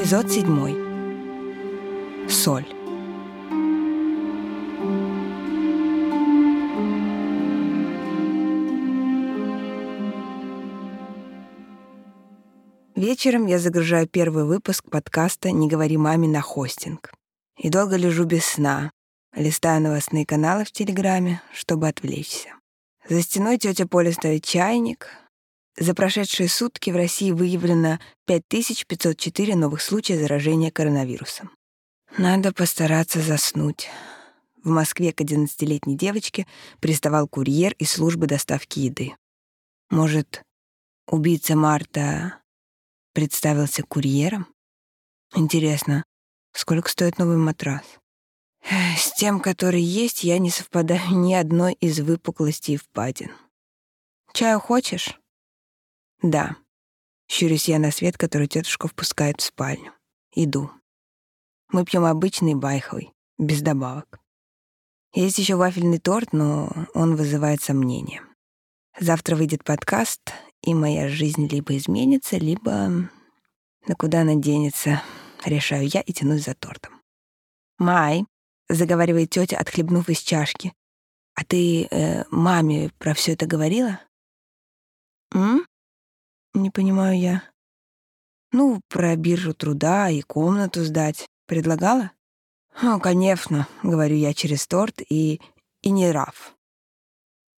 Эпизод седьмой. Соль. Вечером я загружаю первый выпуск подкаста «Не говори маме» на хостинг. И долго лежу без сна, листаю новостные каналы в Телеграме, чтобы отвлечься. За стеной тетя Поля ставит чайник, за прошедшие сутки в России выявлено 5504 новых случая заражения коронавирусом. Надо постараться заснуть. В Москве к 11-летней девочке приставал курьер из службы доставки еды. Может, убийца Марта представился курьером? Интересно, сколько стоит новый матрас? С тем, который есть, я не совпадаю ни одной из выпуклостей впадин. Чаю хочешь? Да. Щурюсь я на свет, который тетушка впускает в спальню. Иду. Мы пьем обычный байховый, без добавок. Есть еще вафельный торт, но он вызывает сомнения. Завтра выйдет подкаст, и моя жизнь либо изменится, либо... На куда она денется, решаю я и тянусь за тортом. «Май», — заговаривает тетя, отхлебнув из чашки, «а ты э, маме про все это говорила?» «М?» Не понимаю я. Ну, про биржу труда и комнату сдать. Предлагала? Ну, конечно, говорю я через торт и... и не Раф.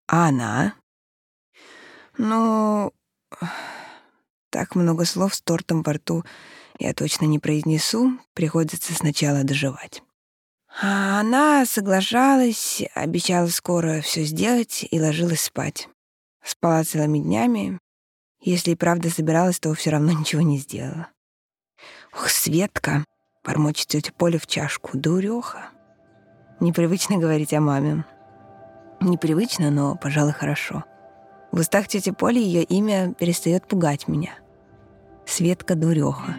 А она? Ну... Так много слов с тортом во рту я точно не произнесу, приходится сначала доживать. А она соглашалась, обещала скоро все сделать и ложилась спать. Спала целыми днями, если и правда собиралась, то все равно ничего не сделала. «Ох, Светка!» — бормочет тетя Поля в чашку. «Дурёха!» Непривычно говорить о маме. Непривычно, но, пожалуй, хорошо. В устах тети Поли ее имя перестает пугать меня. Светка Дурёха.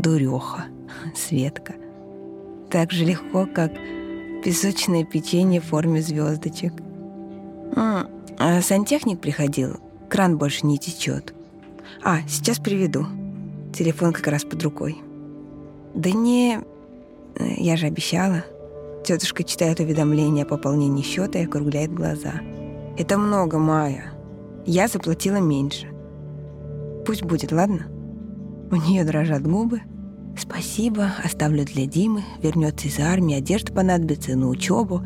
Дурёха. Светка. Так же легко, как песочное печенье в форме звездочек. А сантехник приходил, Кран больше не течет. А, сейчас приведу. Телефон как раз под рукой. Да не... Э, я же обещала. Тетушка читает уведомление о пополнении счета и округляет глаза. Это много, Майя. Я заплатила меньше. Пусть будет, ладно? У нее дрожат губы. Спасибо, оставлю для Димы. Вернется из армии, одежда понадобится на учебу.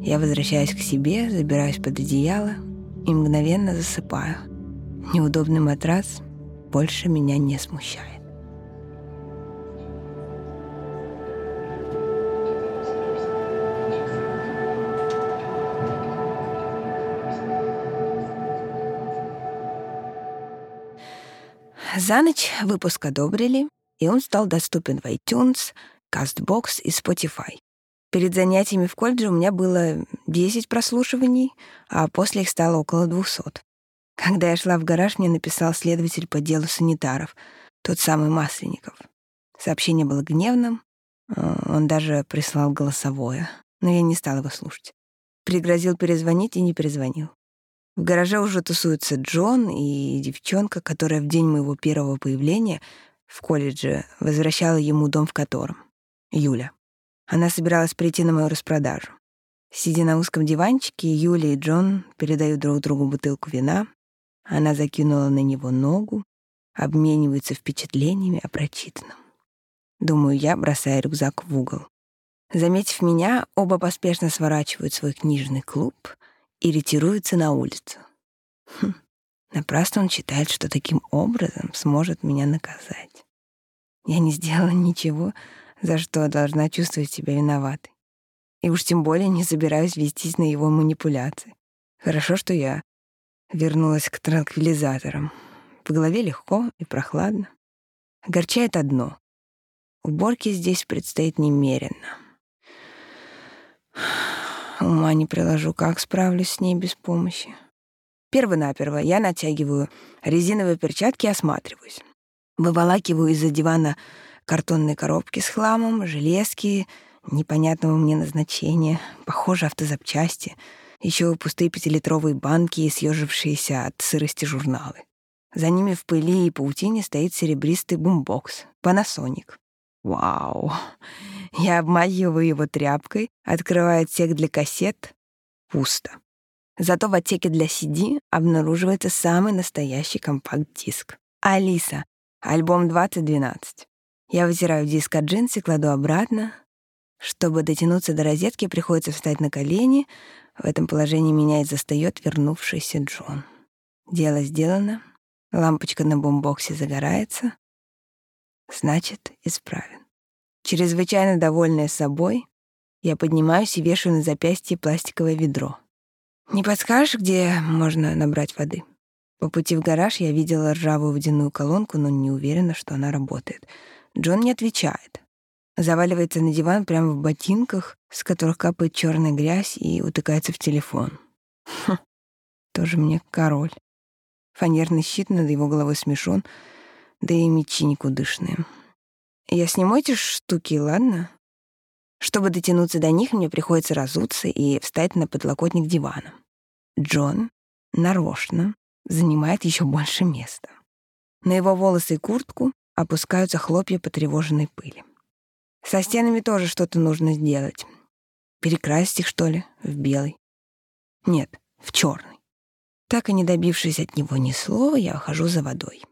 Я возвращаюсь к себе, забираюсь под одеяло, и мгновенно засыпаю. Неудобный матрас больше меня не смущает. За ночь выпуск одобрили, и он стал доступен в iTunes, CastBox и Spotify. Перед занятиями в колледже у меня было 10 прослушиваний, а после их стало около 200. Когда я шла в гараж, мне написал следователь по делу санитаров, тот самый Масленников. Сообщение было гневным, э, он даже прислал голосовое, но я не стала его слушать. Пригрозил перезвонить и не перезвонил. В гараже уже тусуются Джон и девчонка, которая в день моего первого появления в колледже возвращала ему дом в котором. Юля. Она собиралась прийти на мою распродажу. Сидя на узком диванчике, Юля и Джон передают друг другу бутылку вина. Она закинула на него ногу, обмениваются впечатлениями о прочитанном. Думаю я, бросая рюкзак в угол. Заметив меня, оба поспешно сворачивают свой книжный клуб и ретируются на улицу. Хм, напрасно он считает, что таким образом сможет меня наказать. Я не сделала ничего, за что должна чувствовать себя виноватой. И уж тем более не собираюсь вестись на его манипуляции. Хорошо, что я вернулась к транквилизаторам. В голове легко и прохладно. Огорчает одно. Уборки здесь предстоит немерено. Ума не приложу, как справлюсь с ней без помощи. Первонаперво я натягиваю резиновые перчатки и осматриваюсь. Выволакиваю из-за дивана картонные коробки с хламом, железки непонятного мне назначения, похоже, автозапчасти, еще пустые пятилитровые банки и съежившиеся от сырости журналы. За ними в пыли и паутине стоит серебристый бумбокс Panasonic. Вау! Я обмахиваю его тряпкой, открываю отсек для кассет. Пусто. Зато в отсеке для CD обнаруживается самый настоящий компакт-диск. Алиса. Альбом 2012. Я вытираю диск от джинсы, кладу обратно. Чтобы дотянуться до розетки, приходится встать на колени. В этом положении меня и застаёт вернувшийся Джон. Дело сделано. Лампочка на бомбоксе загорается. Значит, исправен. Чрезвычайно довольная собой, я поднимаюсь и вешаю на запястье пластиковое ведро. «Не подскажешь, где можно набрать воды?» По пути в гараж я видела ржавую водяную колонку, но не уверена, что она работает. Джон не отвечает. Заваливается на диван прямо в ботинках, с которых капает черная грязь, и утыкается в телефон. Хм, тоже мне король. Фанерный щит над его головой смешон, да и мечи никудышные. Я сниму эти штуки, ладно? Чтобы дотянуться до них, мне приходится разуться и встать на подлокотник дивана. Джон нарочно занимает еще больше места. На его волосы и куртку опускаются хлопья потревоженной пыли. Со стенами тоже что-то нужно сделать. Перекрасить их, что ли, в белый? Нет, в черный. Так и не добившись от него ни слова, я ухожу за водой.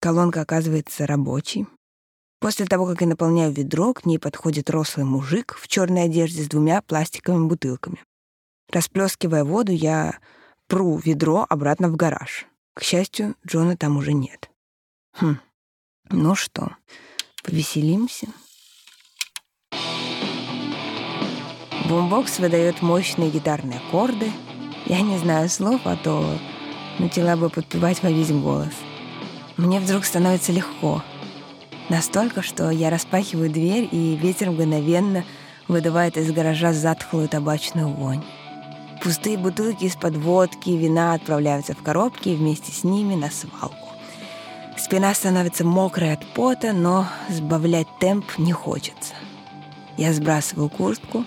Колонка оказывается рабочей. После того, как я наполняю ведро, к ней подходит рослый мужик в черной одежде с двумя пластиковыми бутылками. Расплескивая воду, я пру ведро обратно в гараж. К счастью, Джона там уже нет. Хм, ну что, повеселимся? Бумбокс выдает мощные гитарные аккорды. Я не знаю слов, а то начала бы подпевать во весь голос. Мне вдруг становится легко. Настолько, что я распахиваю дверь, и ветер мгновенно выдувает из гаража затхлую табачную вонь. Пустые бутылки из-под водки и вина отправляются в коробки вместе с ними на свалку. Спина становится мокрой от пота, но сбавлять темп не хочется. Я сбрасываю куртку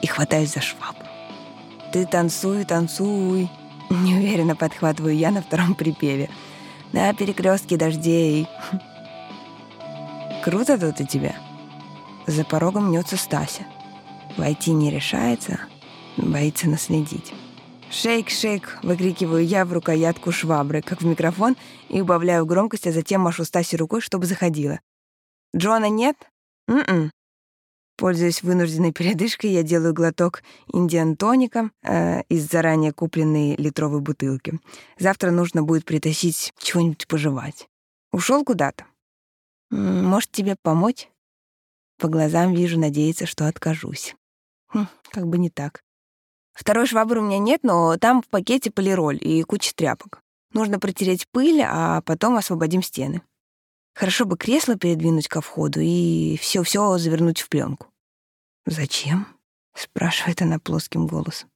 и хватаюсь за швабру. «Ты танцуй, танцуй!» Неуверенно подхватываю я на втором припеве. На перекрестке дождей. Круто тут у тебя. За порогом мнется Стася. Войти не решается, боится наследить. «Шейк, шейк!» — выкрикиваю я в рукоятку швабры, как в микрофон, и убавляю громкость, а затем машу Стасе рукой, чтобы заходила. «Джона нет?» «М-м». Пользуясь вынужденной передышкой, я делаю глоток индиан-тоника э, из заранее купленной литровой бутылки. Завтра нужно будет притащить чего-нибудь пожевать. Ушел куда-то. Может, тебе помочь? По глазам вижу, надеется, что откажусь. Хм, как бы не так. Второй швабры у меня нет, но там в пакете полироль и куча тряпок. Нужно протереть пыль, а потом освободим стены. Хорошо бы кресло передвинуть ко входу и все-все завернуть в пленку. «Зачем?» — спрашивает она плоским голосом.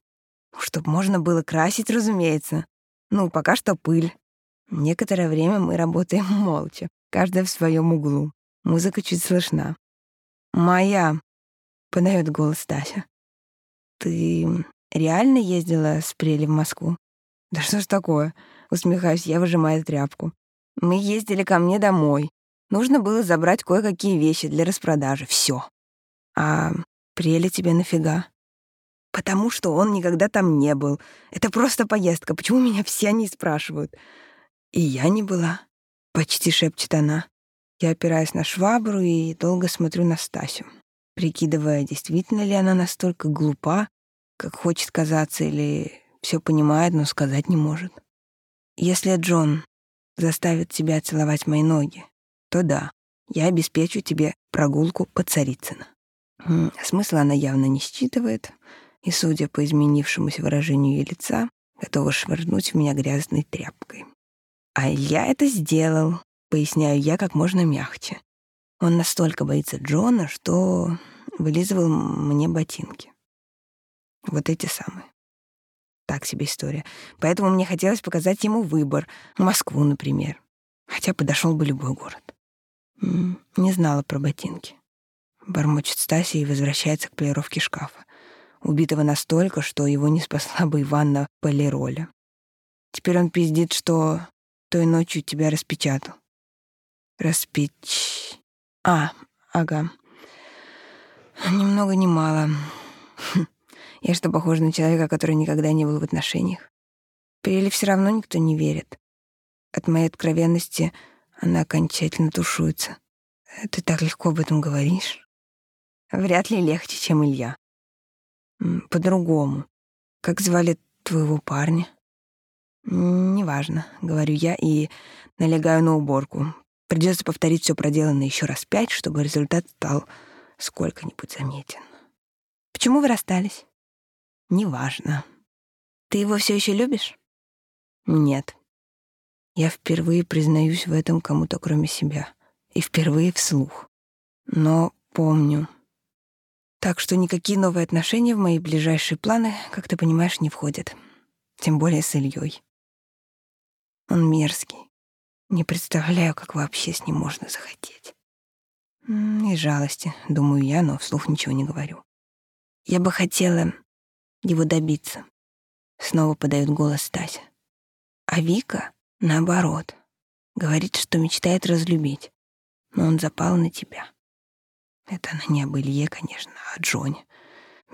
«Чтоб можно было красить, разумеется. Ну, пока что пыль. Некоторое время мы работаем молча, каждая в своем углу. Музыка чуть слышна. «Моя», — подает голос Стася. «Ты Реально ездила с Прели в Москву? Да что ж такое? Усмехаюсь я, выжимая тряпку. Мы ездили ко мне домой. Нужно было забрать кое-какие вещи для распродажи. Все. А Прели тебе нафига? Потому что он никогда там не был. Это просто поездка. Почему меня все они спрашивают? И я не была. Почти шепчет она. Я опираюсь на швабру и долго смотрю на Стасю, прикидывая, действительно ли она настолько глупа, как хочет казаться, или все понимает, но сказать не может. Если Джон заставит тебя целовать мои ноги, то да, я обеспечу тебе прогулку по Царицыно. Смысла она явно не считывает, и, судя по изменившемуся выражению ее лица, готова швырнуть в меня грязной тряпкой. А я это сделал, поясняю я как можно мягче. Он настолько боится Джона, что вылизывал мне ботинки. Вот эти самые. Так себе история. Поэтому мне хотелось показать ему выбор. Москву, например. Хотя подошел бы любой город. Не знала про ботинки. Бормочет Стася и возвращается к полировке шкафа. Убитого настолько, что его не спасла бы Иванна Полироля. Теперь он пиздит, что той ночью тебя распечатал. Распеч... А, ага. Ни много ни мало. Я что, похожа на человека, который никогда не был в отношениях? Или все равно никто не верит? От моей откровенности она окончательно тушуется. Ты так легко об этом говоришь. Вряд ли легче, чем Илья. По-другому. Как звали твоего парня? Неважно, говорю я и налегаю на уборку. Придется повторить все проделанное еще раз пять, чтобы результат стал сколько-нибудь заметен. Почему вы расстались? Неважно. Ты его все еще любишь? Нет. Я впервые признаюсь в этом кому-то, кроме себя. И впервые вслух. Но помню. Так что никакие новые отношения в мои ближайшие планы, как ты понимаешь, не входят. Тем более с Ильей. Он мерзкий. Не представляю, как вообще с ним можно захотеть. И жалости, думаю я, но вслух ничего не говорю. Я бы хотела его добиться. Снова подает голос Стася. А Вика, наоборот, говорит, что мечтает разлюбить. Но он запал на тебя. Это она не об Илье, конечно, а о Джоне.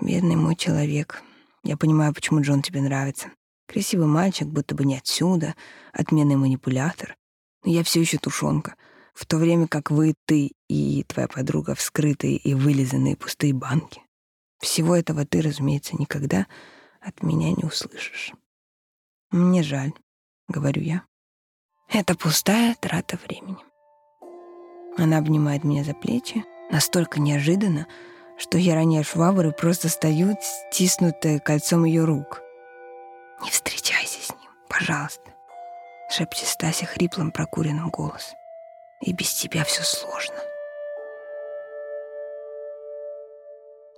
Бедный мой человек. Я понимаю, почему Джон тебе нравится. Красивый мальчик, будто бы не отсюда, отменный манипулятор. Но я все еще тушенка. В то время как вы, ты и твоя подруга вскрытые и вылизанные пустые банки. Всего этого ты, разумеется, никогда от меня не услышишь. Мне жаль, говорю я. Это пустая трата времени. Она обнимает меня за плечи, настолько неожиданно, что я роняю швабру и просто стою, стиснутая кольцом ее рук. «Не встречайся с ним, пожалуйста», — шепчет Стася хриплым прокуренным голосом. «И без тебя все сложно».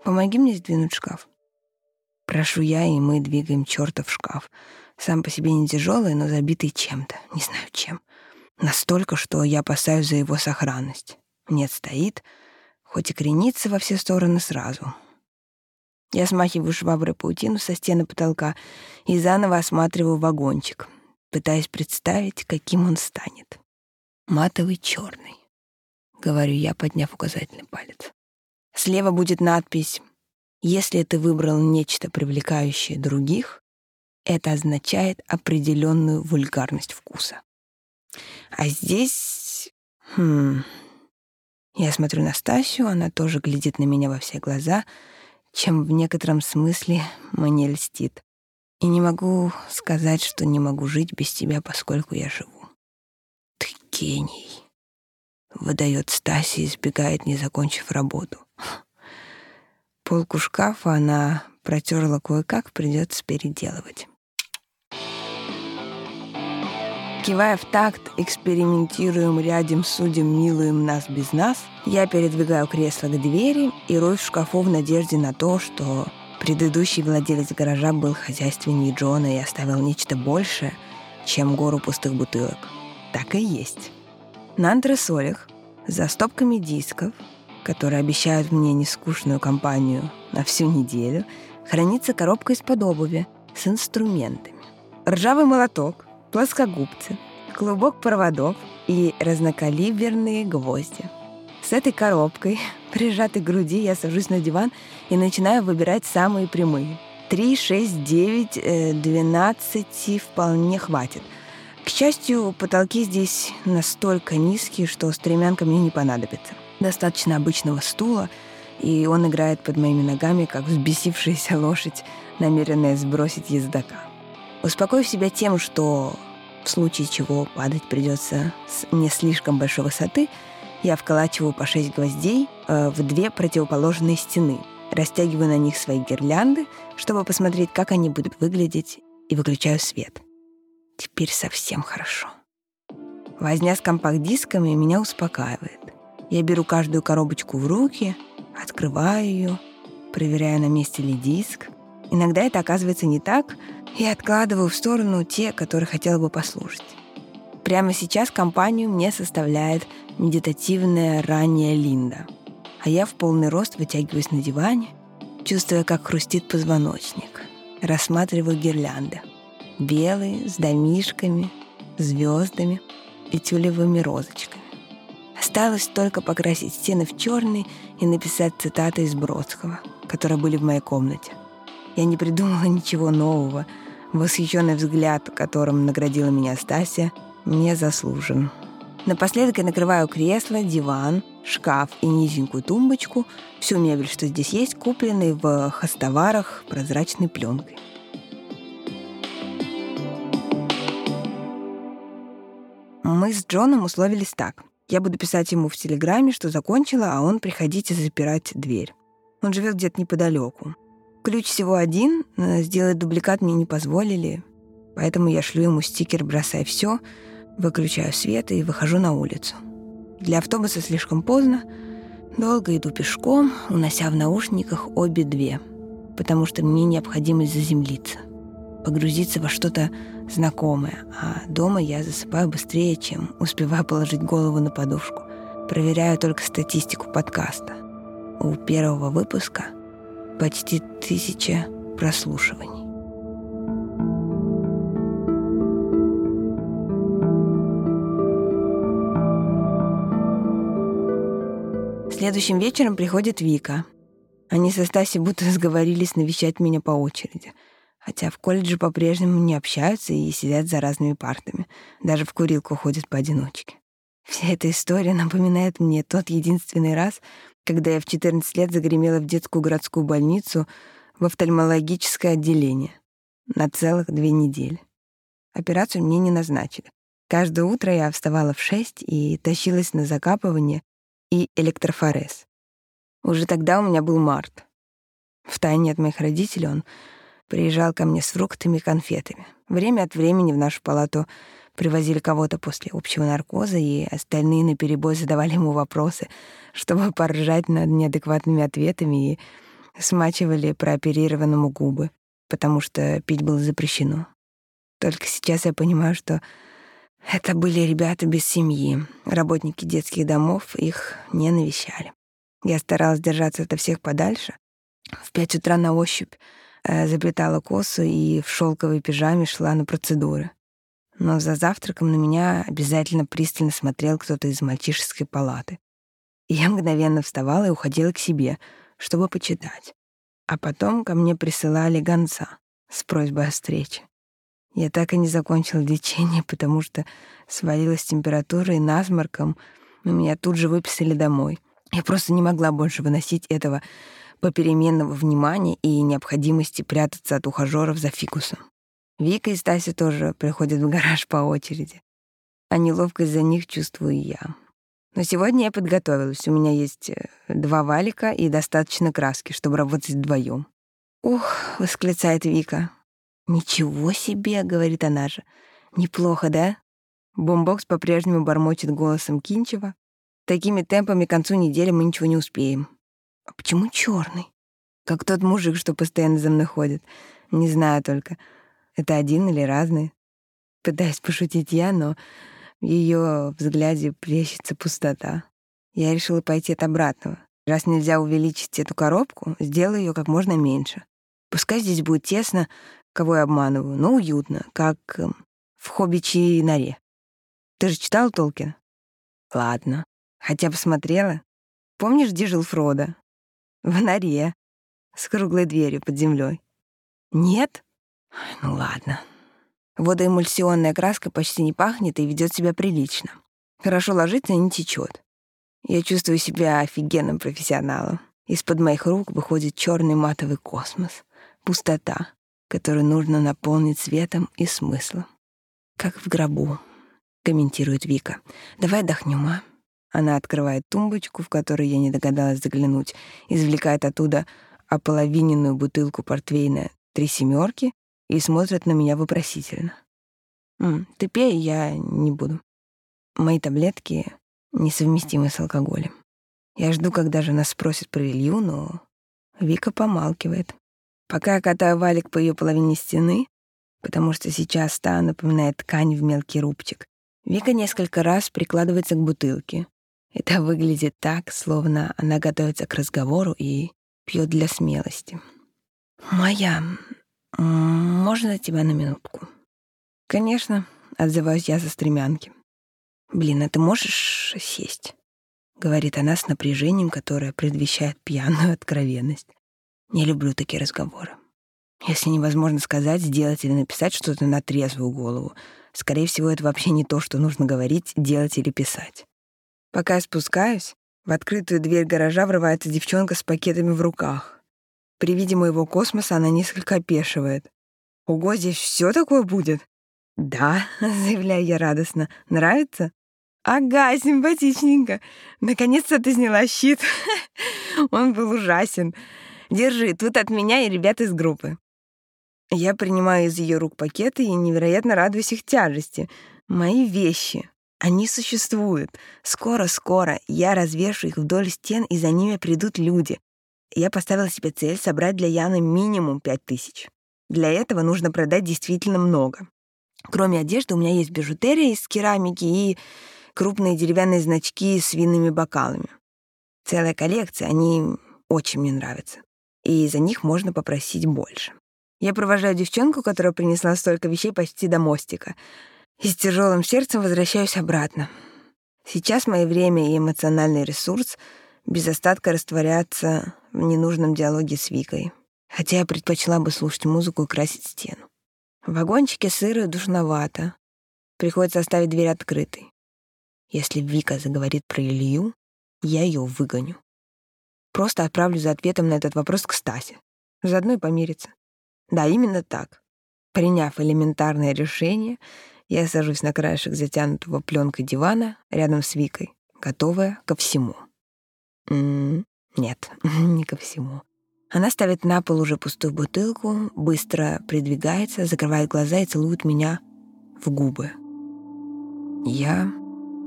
Помоги мне сдвинуть шкаф. Прошу я, и мы двигаем чертов шкаф. Сам по себе не тяжелый, но забитый чем-то, не знаю чем. Настолько, что я опасаюсь за его сохранность. Нет, стоит, хоть и кренится во все стороны сразу. Я смахиваю шваброй паутину со стены потолка и заново осматриваю вагончик, пытаясь представить, каким он станет. Матовый черный, говорю я, подняв указательный палец. Слева будет надпись «Если ты выбрал нечто привлекающее других, это означает определенную вульгарность вкуса». А здесь... Хм... Я смотрю на Стасю, она тоже глядит на меня во все глаза, чем в некотором смысле мне льстит. И не могу сказать, что не могу жить без тебя, поскольку я живу. Ты гений. Выдает Стася и избегает, не закончив работу. Полку шкафа она протерла кое-как, придется переделывать. Кивая в такт, экспериментируем, рядом судим, милуем нас без нас, я передвигаю кресло к двери и рой в шкафу в надежде на то, что предыдущий владелец гаража был хозяйственнее Джона и оставил нечто большее, чем гору пустых бутылок. Так и есть. На антресолях, за стопками дисков, которые обещают мне нескучную компанию на всю неделю, хранится коробка из-под обуви с инструментами. Ржавый молоток, плоскогубцы, клубок проводов и разнокалиберные гвозди. С этой коробкой, прижатой к груди, я сажусь на диван и начинаю выбирать самые прямые. 3, 6, 9, 12 вполне хватит. К счастью, потолки здесь настолько низкие, что стремянка мне не понадобится. Достаточно обычного стула, и он играет под моими ногами, как взбесившаяся лошадь, намеренная сбросить ездока. Успокоив себя тем, что в случае чего падать придется с не слишком большой высоты, я вколачиваю по шесть гвоздей э, в две противоположные стены, растягиваю на них свои гирлянды, чтобы посмотреть, как они будут выглядеть, и выключаю свет. Теперь совсем хорошо. Возня с компакт-дисками меня успокаивает. Я беру каждую коробочку в руки, открываю ее, проверяю, на месте ли диск. Иногда это оказывается не так, и откладываю в сторону те, которые хотела бы послушать. Прямо сейчас компанию мне составляет медитативная ранняя Линда, а я в полный рост вытягиваюсь на диване, чувствуя, как хрустит позвоночник, рассматриваю гирлянды. Белые, с домишками, звездами и тюлевыми розочками. Осталось только покрасить стены в черный и написать цитаты из Бродского, которые были в моей комнате. Я не придумала ничего нового. Восхищенный взгляд, которым наградила меня Стасия, не заслужен. Напоследок я накрываю кресло, диван, шкаф и низенькую тумбочку, всю мебель, что здесь есть, купленной в хостоварах прозрачной пленкой. Мы с Джоном условились так. Я буду писать ему в Телеграме, что закончила, а он приходить и запирать дверь. Он живет где-то неподалеку. Ключ всего один, сделать дубликат мне не позволили, поэтому я шлю ему стикер «Бросай все», выключаю свет и выхожу на улицу. Для автобуса слишком поздно, долго иду пешком, унося в наушниках обе две, потому что мне необходимо заземлиться, погрузиться во что-то знакомое, а дома я засыпаю быстрее, чем успеваю положить голову на подушку. Проверяю только статистику подкаста. У первого выпуска почти тысяча прослушиваний. Следующим вечером приходит Вика. Они со Стасей будто сговорились навещать меня по очереди. Хотя в колледже по-прежнему не общаются и сидят за разными партами. Даже в курилку ходят поодиночке. Вся эта история напоминает мне тот единственный раз, когда я в 14 лет загремела в детскую городскую больницу в офтальмологическое отделение на целых две недели. Операцию мне не назначили. Каждое утро я вставала в 6 и тащилась на закапывание и электрофорез. Уже тогда у меня был март. Втайне от моих родителей он приезжал ко мне с фруктами и конфетами. Время от времени в нашу палату привозили кого-то после общего наркоза, и остальные наперебой задавали ему вопросы, чтобы поржать над неадекватными ответами и смачивали прооперированному губы, потому что пить было запрещено. Только сейчас я понимаю, что это были ребята без семьи, работники детских домов, их не навещали. Я старалась держаться от всех подальше. В пять утра на ощупь заплетала косу и в шелковой пижаме шла на процедуры. Но за завтраком на меня обязательно пристально смотрел кто-то из мальчишеской палаты. И я мгновенно вставала и уходила к себе, чтобы почитать. А потом ко мне присылали гонца с просьбой о встрече. Я так и не закончила лечение, потому что свалилась температура и насморком, и меня тут же выписали домой. Я просто не могла больше выносить этого попеременного внимания и необходимости прятаться от ухажёров за фикусом. Вика и Стася тоже приходят в гараж по очереди. А неловкость за них чувствую я. Но сегодня я подготовилась. У меня есть э, два валика и достаточно краски, чтобы работать вдвоем. «Ух!» — восклицает Вика. «Ничего себе!» — говорит она же. «Неплохо, да?» Бомбокс по-прежнему бормочет голосом Кинчева. «Такими темпами к концу недели мы ничего не успеем». «А почему черный? Как тот мужик, что постоянно за мной ходит. Не знаю только, это один или разный. Пытаюсь пошутить я, но в ее взгляде плещется пустота. Я решила пойти от обратного. Раз нельзя увеличить эту коробку, сделаю ее как можно меньше. Пускай здесь будет тесно, кого я обманываю, но уютно, как эм, в «Хоббичьей норе». Ты же читал Толкин? Ладно. Хотя бы смотрела. Помнишь, где жил Фродо? В норе. С круглой дверью под землей. Нет? Ну ладно. Водоэмульсионная краска почти не пахнет и ведет себя прилично. Хорошо ложится и не течет. Я чувствую себя офигенным профессионалом. Из-под моих рук выходит черный матовый космос. Пустота которую нужно наполнить светом и смыслом. «Как в гробу», — комментирует Вика. «Давай отдохнем, а?» Она открывает тумбочку, в которую я не догадалась заглянуть, извлекает оттуда ополовиненную бутылку портвейна «Три семерки» и смотрит на меня вопросительно. «М, «Ты пей, я не буду. Мои таблетки несовместимы с алкоголем. Я жду, когда же нас спросят про Илью, но Вика помалкивает. Пока я катаю валик по ее половине стены, потому что сейчас та напоминает ткань в мелкий рубчик, Вика несколько раз прикладывается к бутылке. Это выглядит так, словно она готовится к разговору и пьет для смелости. «Моя, можно тебя на минутку?» «Конечно», — отзываюсь я за стремянки. «Блин, а ты можешь сесть?» — говорит она с напряжением, которое предвещает пьяную откровенность. Не люблю такие разговоры. Если невозможно сказать, сделать или написать что-то на трезвую голову, скорее всего, это вообще не то, что нужно говорить, делать или писать. Пока я спускаюсь, в открытую дверь гаража врывается девчонка с пакетами в руках. При виде моего космоса она несколько опешивает. «Ого, здесь все такое будет?» «Да», — заявляю я радостно. «Нравится?» «Ага, симпатичненько. Наконец-то ты сняла щит. Он был ужасен. Держи, тут от меня и ребят из группы». Я принимаю из ее рук пакеты и невероятно радуюсь их тяжести. Мои вещи. Они существуют. Скоро-скоро я развешу их вдоль стен, и за ними придут люди. Я поставила себе цель собрать для Яны минимум пять тысяч. Для этого нужно продать действительно много. Кроме одежды у меня есть бижутерия из керамики и крупные деревянные значки с винными бокалами. Целая коллекция, они очень мне нравятся. И за них можно попросить больше. Я провожаю девчонку, которая принесла столько вещей почти до мостика, и с тяжелым сердцем возвращаюсь обратно. Сейчас мое время и эмоциональный ресурс без остатка растворятся в ненужном диалоге с Викой, хотя я предпочла бы слушать музыку и красить стену. В вагончике сыро и душновато. Приходится оставить дверь открытой. Если Вика заговорит про Илью, я ее выгоню. Просто отправлю за ответом на этот вопрос к Стасе. Заодно и помириться. Да, именно так. Приняв элементарное решение, я сажусь на краешек затянутого пленкой дивана рядом с Викой, готовая ко всему. М-м, нет, не ко всему. Она ставит на пол уже пустую бутылку, быстро придвигается, закрывает глаза и целует меня в губы. Я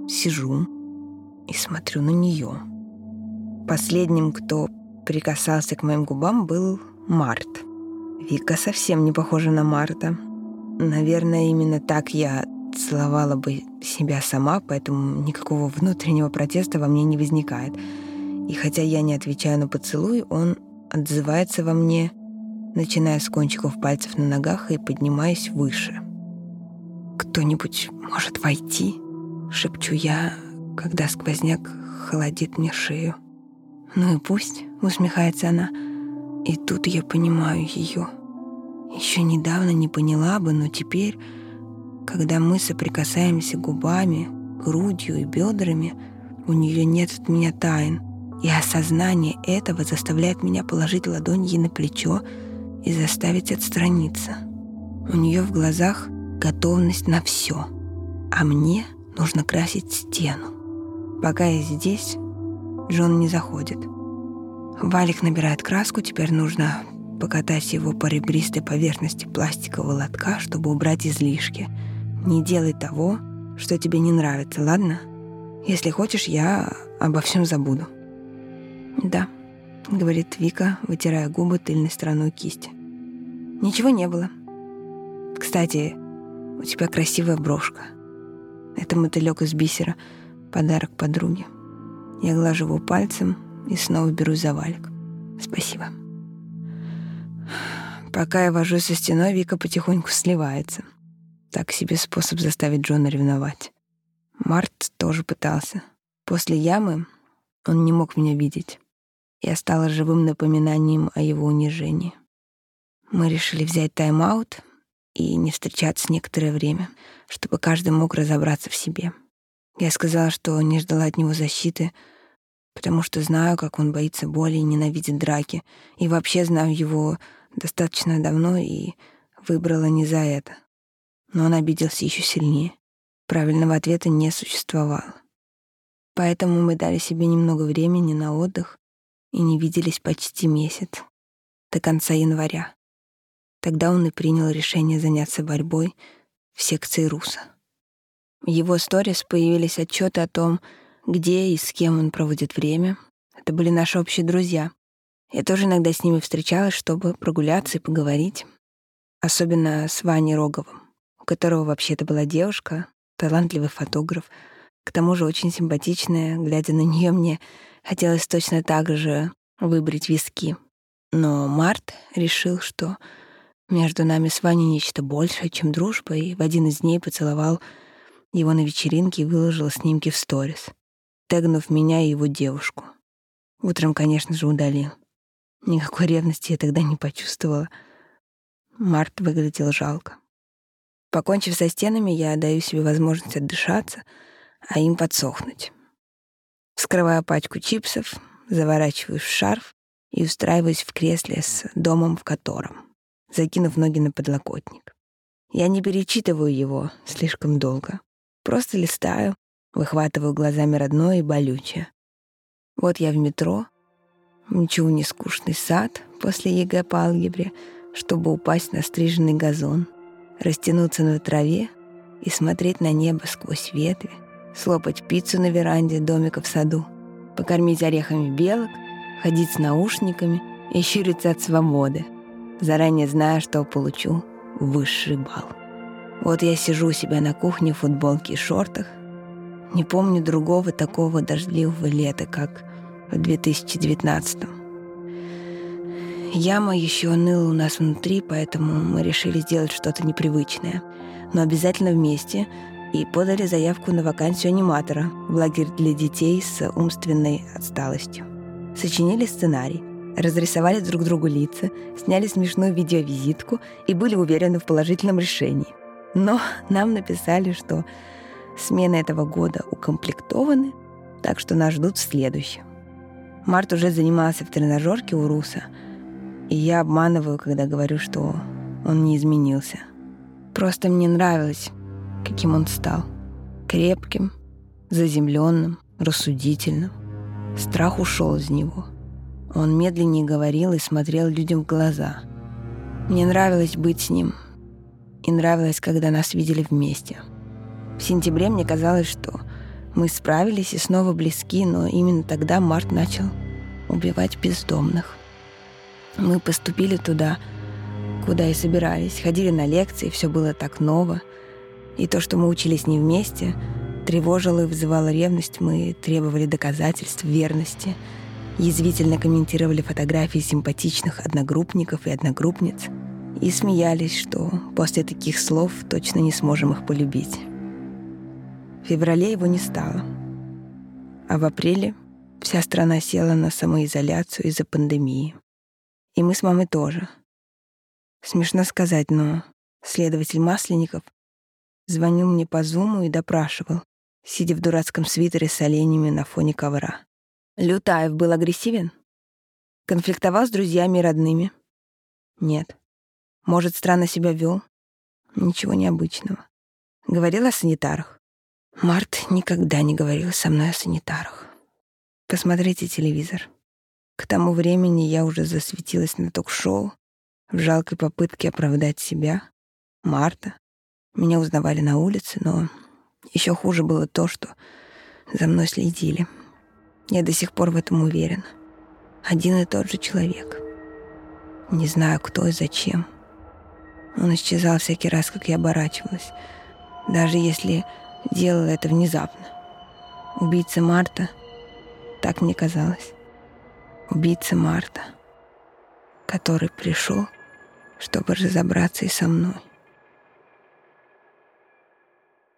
сижу и смотрю на нее. Последним, кто прикасался к моим губам, был Март. Вика совсем не похожа на Марта. Наверное, именно так я целовала бы себя сама, поэтому никакого внутреннего протеста во мне не возникает. И хотя я не отвечаю на поцелуй, он отзывается во мне, начиная с кончиков пальцев на ногах и поднимаясь выше. «Кто-нибудь может войти?» — шепчу я, когда сквозняк холодит мне шею. «Ну и пусть», — усмехается она, и тут я понимаю ее. Еще недавно не поняла бы, но теперь, когда мы соприкасаемся губами, грудью и бедрами, у нее нет от меня тайн — и осознание этого заставляет меня положить ладонь ей на плечо и заставить отстраниться. У нее в глазах готовность на все, а мне нужно красить стену. Пока я здесь, Джон не заходит. Валик набирает краску, теперь нужно покатать его по ребристой поверхности пластикового лотка, чтобы убрать излишки. Не делай того, что тебе не нравится, ладно? Если хочешь, я обо всем забуду. «Да», — говорит Вика, вытирая губы тыльной стороной кисти. «Ничего не было. Кстати, у тебя красивая брошка. Это мотылек из бисера, подарок подруге. Я глажу его пальцем и снова беру за валик. Спасибо». Пока я вожусь со стеной, Вика потихоньку сливается. Так себе способ заставить Джона ревновать. Март тоже пытался. После ямы он не мог меня видеть. Я стала живым напоминанием о его унижении. Мы решили взять тайм-аут и не встречаться некоторое время, чтобы каждый мог разобраться в себе. Я сказала, что не ждала от него защиты, потому что знаю, как он боится боли и ненавидит драки, и вообще знаю его достаточно давно и выбрала не за это. Но он обиделся еще сильнее. Правильного ответа не существовало. Поэтому мы дали себе немного времени на отдых и не виделись почти месяц, до конца января. Тогда он и принял решение заняться борьбой в секции Руса. В его сторис появились отчеты о том, где и с кем он проводит время. Это были наши общие друзья. Я тоже иногда с ними встречалась, чтобы прогуляться и поговорить. Особенно с Ваней Роговым, у которого вообще-то была девушка, талантливый фотограф, к тому же очень симпатичная. Глядя на нее, мне Хотелось точно так же выбрить виски. Но Март решил, что Между нами с Ваней нечто большее, чем дружба, и в один из дней поцеловал его на вечеринке и выложил снимки в сторис, тегнув меня и его девушку. Утром, конечно же, удалил. Никакой ревности я тогда не почувствовала. Март выглядел жалко. Покончив со стенами, я даю себе возможность отдышаться, а им подсохнуть. Вскрываю пачку чипсов, заворачиваюсь в шарф и устраиваюсь в кресле с домом в котором, закинув ноги на подлокотник. Я не перечитываю его слишком долго. Просто листаю, выхватываю глазами родное и болючее. Вот я в метро, ничего Нескучный сад после ЕГЭ по алгебре, чтобы упасть на стриженный газон, растянуться на траве и смотреть на небо сквозь ветви, слопать пиццу на веранде домика в саду, покормить орехами белок, ходить с наушниками и щуриться от свободы, заранее зная, что получу высший балл. Вот я сижу у себя на кухне в футболке и шортах, не помню другого такого дождливого лета, как в 2019 -м. Яма еще ныла у нас внутри, поэтому мы решили сделать что-то непривычное, но обязательно вместе, и подали заявку на вакансию аниматора в лагерь для детей с умственной отсталостью. Сочинили сценарий, разрисовали друг другу лица, сняли смешную видеовизитку и были уверены в положительном решении. Но нам написали, что Смены этого года укомплектованы, так что нас ждут в следующем. Март уже занимался в тренажерке у Руса, и я обманываю, когда говорю, что он не изменился. Просто мне нравилось, каким он стал. Крепким, заземленным, рассудительным. Страх ушел из него. Он медленнее говорил и смотрел людям в глаза. Мне нравилось быть с ним. И нравилось, когда нас видели вместе — в сентябре мне казалось, что мы справились и снова близки, но именно тогда Март начал убивать бездомных. Мы поступили туда, куда и собирались, ходили на лекции, все было так ново. И то, что мы учились не вместе, тревожило и вызывало ревность, мы требовали доказательств верности, язвительно комментировали фотографии симпатичных одногруппников и одногруппниц и смеялись, что после таких слов точно не сможем их полюбить. В феврале его не стало. А в апреле вся страна села на самоизоляцию из-за пандемии. И мы с мамой тоже. Смешно сказать, но следователь Масленников звонил мне по зуму и допрашивал, сидя в дурацком свитере с оленями на фоне ковра. Лютаев был агрессивен? Конфликтовал с друзьями и родными? Нет. Может, странно себя вел? Ничего необычного. Говорил о санитарах? Март никогда не говорил со мной о санитарах. Посмотрите телевизор. К тому времени я уже засветилась на ток-шоу в жалкой попытке оправдать себя, Марта. Меня узнавали на улице, но еще хуже было то, что за мной следили. Я до сих пор в этом уверен. Один и тот же человек. Не знаю, кто и зачем. Он исчезал всякий раз, как я оборачивалась. Даже если делала это внезапно. Убийца Марта, так мне казалось. Убийца Марта, который пришел, чтобы разобраться и со мной.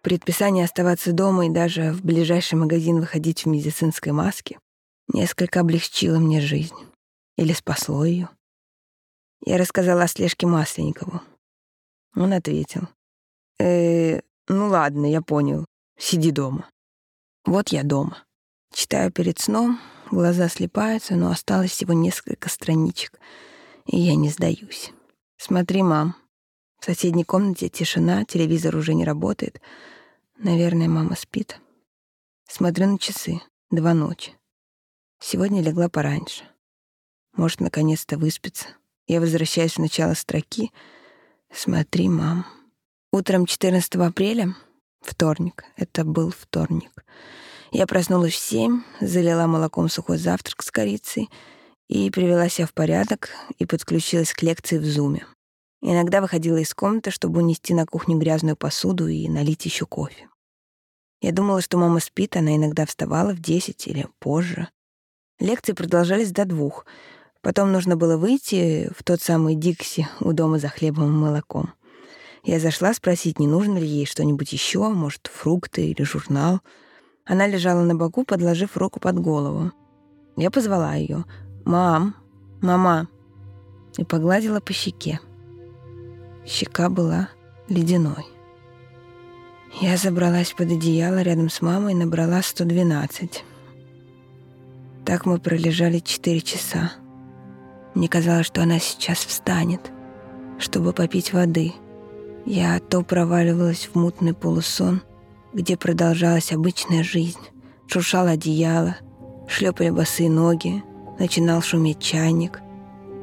Предписание оставаться дома и даже в ближайший магазин выходить в медицинской маске несколько облегчило мне жизнь. Или спасло ее. Я рассказала о слежке Масленникову. Он ответил. «Э, ну ладно, я понял. Сиди дома. Вот я дома. Читаю перед сном, глаза слепаются, но осталось всего несколько страничек, и я не сдаюсь. Смотри, мам. В соседней комнате тишина, телевизор уже не работает. Наверное, мама спит. Смотрю на часы. Два ночи. Сегодня легла пораньше. Может, наконец-то выспится. Я возвращаюсь в начало строки. Смотри, мам. Утром 14 апреля, вторник, это был вторник, я проснулась в семь, залила молоком сухой завтрак с корицей и привела себя в порядок и подключилась к лекции в зуме. Иногда выходила из комнаты, чтобы унести на кухню грязную посуду и налить еще кофе. Я думала, что мама спит, она иногда вставала в десять или позже. Лекции продолжались до двух. Потом нужно было выйти в тот самый Дикси у дома за хлебом и молоком. Я зашла спросить, не нужно ли ей что-нибудь еще, может, фрукты или журнал. Она лежала на боку, подложив руку под голову. Я позвала ее. «Мам! Мама!» И погладила по щеке. Щека была ледяной. Я забралась под одеяло рядом с мамой и набрала 112. Так мы пролежали четыре часа. Мне казалось, что она сейчас встанет, чтобы попить воды. Я то проваливалась в мутный полусон, где продолжалась обычная жизнь. Шуршало одеяло, шлепали босые ноги, начинал шуметь чайник.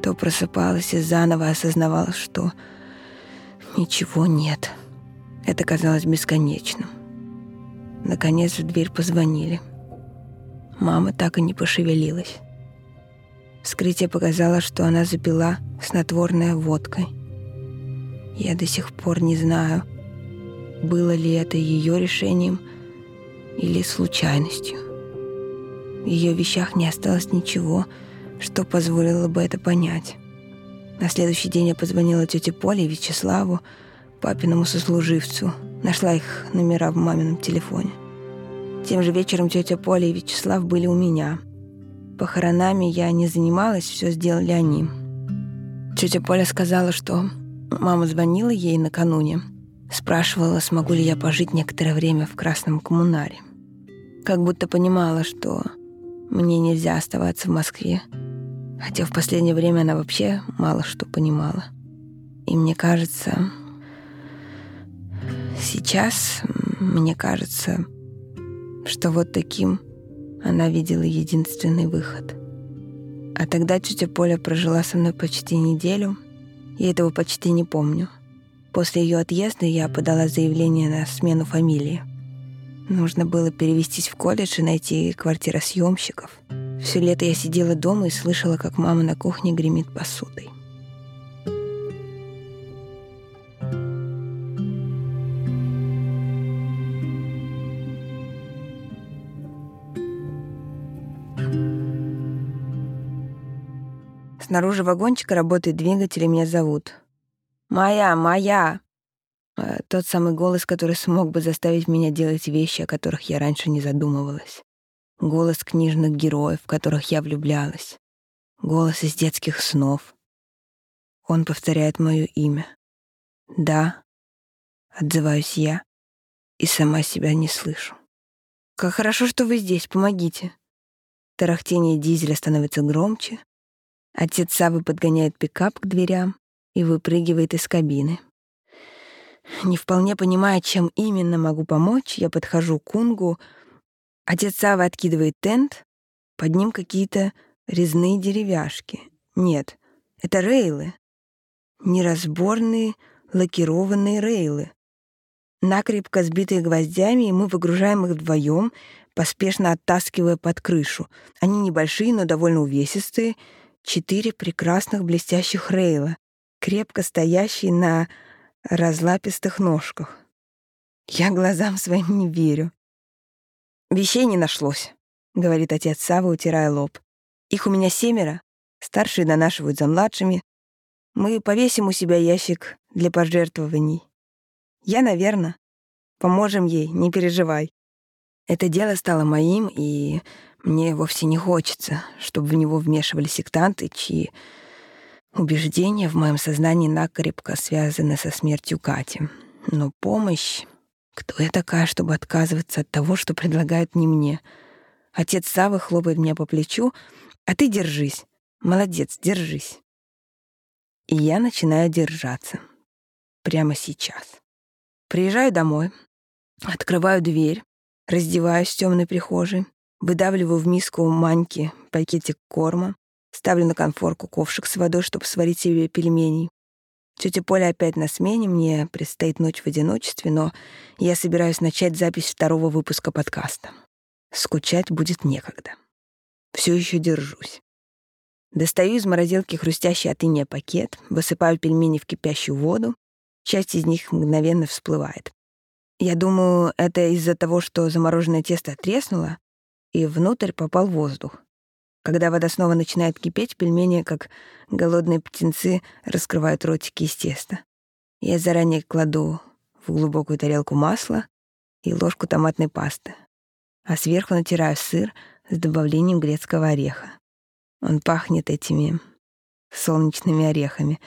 То просыпалась и заново осознавала, что ничего нет. Это казалось бесконечным. Наконец в дверь позвонили. Мама так и не пошевелилась. Вскрытие показало, что она запила снотворной водкой. Я до сих пор не знаю, было ли это ее решением или случайностью. В ее вещах не осталось ничего, что позволило бы это понять. На следующий день я позвонила тете Поле и Вячеславу, папиному сослуживцу. Нашла их номера в мамином телефоне. Тем же вечером тетя Поля и Вячеслав были у меня. Похоронами я не занималась, все сделали они. Тетя Поля сказала, что мама звонила ей накануне, спрашивала, смогу ли я пожить некоторое время в Красном коммунаре. Как будто понимала, что мне нельзя оставаться в Москве, хотя в последнее время она вообще мало что понимала. И мне кажется, Сейчас мне кажется, что вот таким она видела единственный выход. А тогда тетя Поля прожила со мной почти неделю, и этого почти не помню. После ее отъезда я подала заявление на смену фамилии. Нужно было перевестись в колледж и найти квартиросъемщиков. Все лето я сидела дома и слышала, как мама на кухне гремит посудой. Снаружи вагончика работает двигатель, и меня зовут. «Моя, моя!» э, Тот самый голос, который смог бы заставить меня делать вещи, о которых я раньше не задумывалась. Голос книжных героев, в которых я влюблялась. Голос из детских снов. Он повторяет мое имя. «Да», — отзываюсь я, и сама себя не слышу. «Как хорошо, что вы здесь, помогите». Тарахтение дизеля становится громче, Отец Савы подгоняет пикап к дверям и выпрыгивает из кабины. Не вполне понимая, чем именно могу помочь, я подхожу к Кунгу. Отец Савы откидывает тент, под ним какие-то резные деревяшки. Нет, это рейлы. Неразборные лакированные рейлы. Накрепко сбитые гвоздями, и мы выгружаем их вдвоем, поспешно оттаскивая под крышу. Они небольшие, но довольно увесистые — четыре прекрасных блестящих рейла, крепко стоящие на разлапистых ножках. Я глазам своим не верю. «Вещей не нашлось», — говорит отец Савы, утирая лоб. «Их у меня семеро, старшие донашивают за младшими. Мы повесим у себя ящик для пожертвований. Я, наверное, поможем ей, не переживай». Это дело стало моим, и мне вовсе не хочется, чтобы в него вмешивались сектанты, чьи убеждения в моем сознании накрепко связаны со смертью Кати. Но помощь... Кто я такая, чтобы отказываться от того, что предлагают не мне? Отец Савы хлопает меня по плечу, а ты держись. Молодец, держись. И я начинаю держаться. Прямо сейчас. Приезжаю домой, открываю дверь, раздеваюсь в темной прихожей, Выдавливаю в миску маньки пакетик корма, ставлю на конфорку ковшик с водой, чтобы сварить себе пельменей. Тетя Поля опять на смене, мне предстоит ночь в одиночестве, но я собираюсь начать запись второго выпуска подкаста. Скучать будет некогда. Все еще держусь. Достаю из морозилки хрустящий от иния пакет, высыпаю пельмени в кипящую воду, часть из них мгновенно всплывает. Я думаю, это из-за того, что замороженное тесто треснуло, и внутрь попал воздух. Когда вода снова начинает кипеть, пельмени, как голодные птенцы, раскрывают ротики из теста. Я заранее кладу в глубокую тарелку масла и ложку томатной пасты, а сверху натираю сыр с добавлением грецкого ореха. Он пахнет этими солнечными орехами,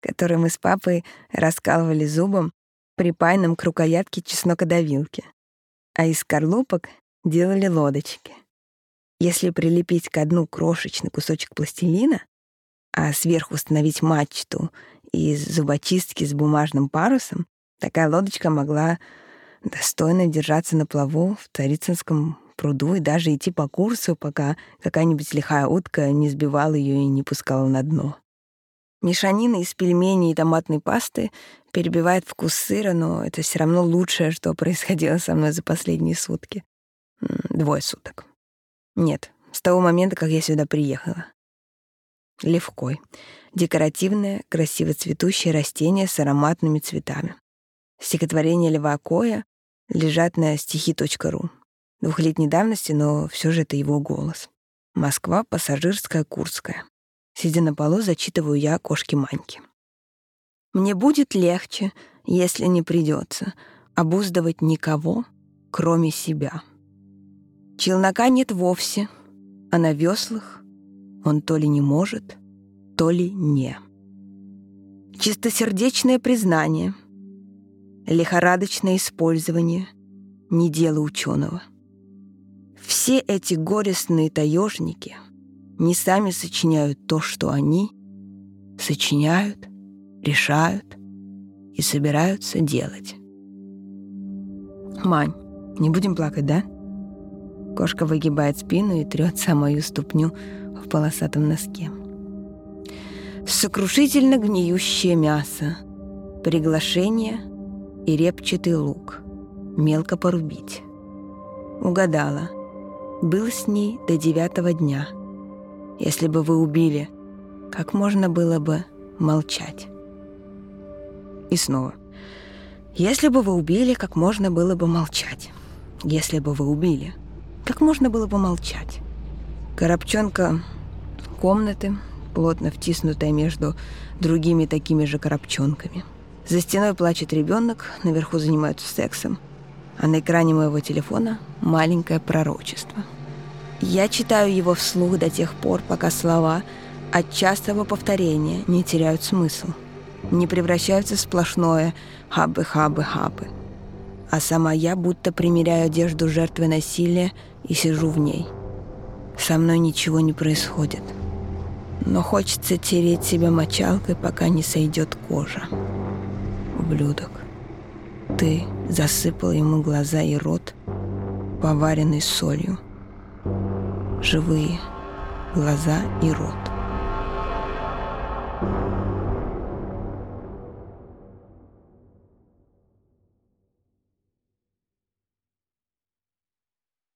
которые мы с папой раскалывали зубом припаянным к рукоятке чеснокодавилки, а из скорлупок делали лодочки. Если прилепить к дну крошечный кусочек пластилина, а сверху установить мачту из зубочистки с бумажным парусом, такая лодочка могла достойно держаться на плаву в Царицынском пруду и даже идти по курсу, пока какая-нибудь лихая утка не сбивала ее и не пускала на дно. Мешанина из пельменей и томатной пасты перебивает вкус сыра, но это все равно лучшее, что происходило со мной за последние сутки. Двое суток. Нет, с того момента, как я сюда приехала. Левкой. Декоративное, красиво цветущее растение с ароматными цветами. Стихотворение Льва Коя лежат на стихи.ру. Двухлетней давности, но все же это его голос. Москва, пассажирская, Курская. Сидя на полу, зачитываю я кошки Маньки. Мне будет легче, если не придется обуздывать никого, кроме себя. Челнока нет вовсе, а на веслах он то ли не может, то ли не. Чистосердечное признание, лихорадочное использование — не дело ученого. Все эти горестные таежники — не сами сочиняют то, что они сочиняют, решают и собираются делать. «Мань, не будем плакать, да?» Кошка выгибает спину и трется мою ступню в полосатом носке. Сокрушительно гниющее мясо, приглашение и репчатый лук. Мелко порубить. Угадала. Был с ней до девятого дня — если бы вы убили, как можно было бы молчать? И снова. Если бы вы убили, как можно было бы молчать? Если бы вы убили, как можно было бы молчать? Коробчонка комнаты, плотно втиснутая между другими такими же коробчонками. За стеной плачет ребенок, наверху занимаются сексом, а на экране моего телефона маленькое пророчество — я читаю его вслух до тех пор, пока слова от частого повторения не теряют смысл, не превращаются в сплошное «хабы-хабы-хабы». А сама я будто примеряю одежду жертвы насилия и сижу в ней. Со мной ничего не происходит. Но хочется тереть себя мочалкой, пока не сойдет кожа. Ублюдок. Ты засыпал ему глаза и рот, поваренный солью живые глаза и рот.